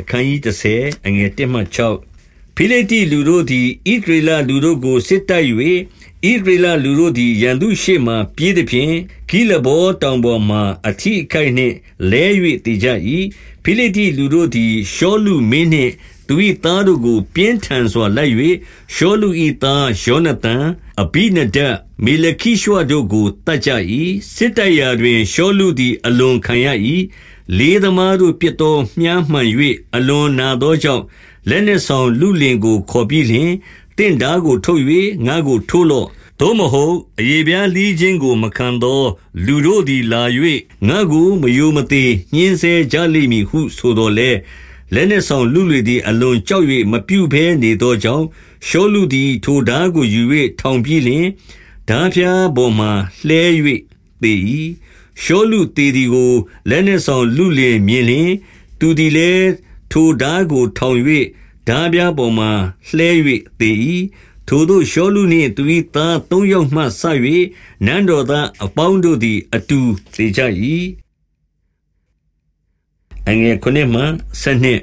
အခန်းကြီး30အငယ်1မှ6ဖိလိတိလူတို့သည်ဣဒရေလလူတို့ကိုစစ်တိုက်၍ဣဒရေလလူတို့သည်ရန်သူရှေ့မှပြေးသည်ဖြင့်ဂိလဘောတောင်ပေါ်မှအထီးအခိုက်နှင့်လဲ၍တည်ကြ၏ဖိလိတိလူတို့သည်ရှောလူမင်းနှင့်သူ၏သားတို့ကို ပြင်းထန်စွာလိုက်၍ရှောလူ၏သားယောနသန်အဘိနဒတ်မေလခိရှွာတို့ကိုတတ်ကြ၏စစ်တိုက်ရာတွင်ရှောလူသည်အလွန်ခံရ၏ လေးသမားတို့ပြစ်သောမြားမှန်၍အလွန်နာသောကြောင့်လက်နှင့်ဆောင်လူလင်ကိုခေါ်ပြီးလျှင်တင့်ဓာကိုထုတ်၍ငါကိုထိုးလော့သို့မဟုတ်အယေပြားလီးခြင်းကိုမခံသော လူတို့သည်လာ၍ငါကိုမယိုမသေးညှင်းဆဲကြလိမ့်မည်ဟုဆိုတော်လဲလက်နှင့်ဆောင်လူတွေသည်အလွန်ကြောက်၍မပြုဘဲနေသောကြောင့်ရှောလူသည်ထိုဓာကိုယူ၍ထောင်ပြီးလျှင်ဓာဖျားပေါ်မှလှဲ၍သေ၏ ရှောလုသေသည်ကိုလက်နှင့်ဆောင်လူလင်မြင်လျင်သူသည်လည်းထိုဓာကိုထောင်၍ဓာပြားပေါ်မှလှဲ၍သေ၏ထိုတို့ရှောလုနှင့်သူ၏သားသုံးယောက်မှဆ၍နန်းတော်သားအပေါင်းတို့သည် အတူသေကြ၏ အငယ်ခုနှစ်မှဆနှစ်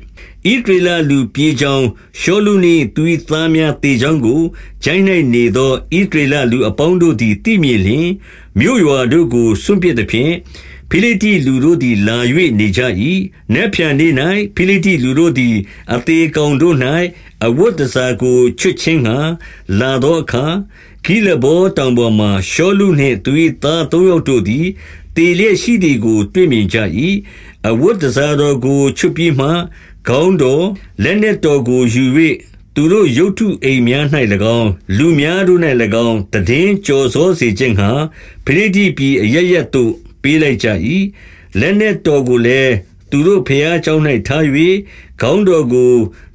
ဣဒရလလူပြေးကြောင်းရှောလုနှင့်သူ၏သားများတေကြောင်းကိုဂျိုင်း၌နေသောဣဒရလလူအပေါင်းတို့သည်သိမြင်လျင်မြို့ရွာတို့ကိုစွန့်ပစ်သည်ဖြင့် ဖိလိတိလူတို့သည်လာ၍နေကြ၏။နက်ဖြန်နေ့၌ဖိလိတိလူတို့သည် အသေးကောင်တို့၌အဝတ်တစားကိုချွတ်ခြင်းငှာလာသောအခါဂိလဘောတောင်ပေါ်မှရှောလုနှင့်သူ၏သားသုံးယောက်တို့သည်တေလျက်ရှိသည်ကို တွေ့မြင်ကြ၏။အဝတ်တစားတော်ကိုချွတ်ပြီးမှခေါင်းတော်လက်နက်တော်ကိုယူ၍သူတို့ရုတ်ထုအိမ်များ၌၎င်းလူများတို့၌၎င်းတည်င်းကြော်စောစေခြင်းဟာဖိလိတိပြည်အရရက်သို့ ပေးလိုက်ကြ၏လက်နက်တော်ကိုလည်းသူတို့ဖျားเจ้า၌ထား၍ခေါင်းတော်ကို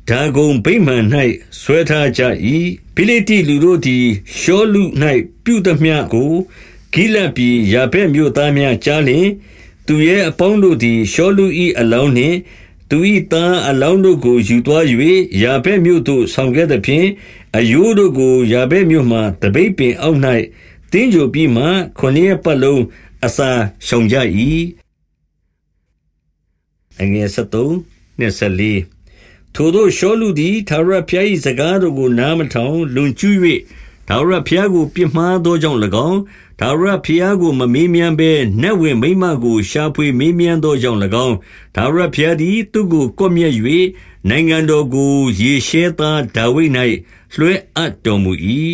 ဒါဂုံဗိမာန်၌ဆွဲထားကြ၏ဖိလိတိလူတို့သည်ရှောလူ၌ပြုသမျှကိုဂိလပြည်ယာဖက်မြို့သားများကြားလျင်သူရဲ့အပေါင်းတို့သည်ရှောလူ၏အလောင်းနှင့်သူ၏သားအလောင်းတို့ကိုယူသွား၍ယာဖက်မြို့သို့ဆောင်ခဲ့သဖြင့်အယိုးတို့ကိုယာဖက်မြို့မှတပိတ်ပင်အောက်၌တင်းကြိုပြီးမှခொနည်းပတ်လုံး အစာရှုံကြ၏အငယ်73နှစ်74ထိုတို့ရှောလူသည်သာရဖျား၏စကားတို့ကိုနားမထောင်လွန်ကျူး၍သာရဖျားကိုပြစ်မှားသောကြောင့်၎င်းသာရဖျားကိုမမေးမြန်းဘဲနတ်ဝင်မိမကိုရှာဖွေမေးမြန်းသောကြောင့်၎င်းသာရဖျားသည်သူကိုကွပ်မျက်၍နိုင်ငံတော်ကို ရေရှဲသားဒါဝိဒ်၌လွှဲအပ်တော်မူ၏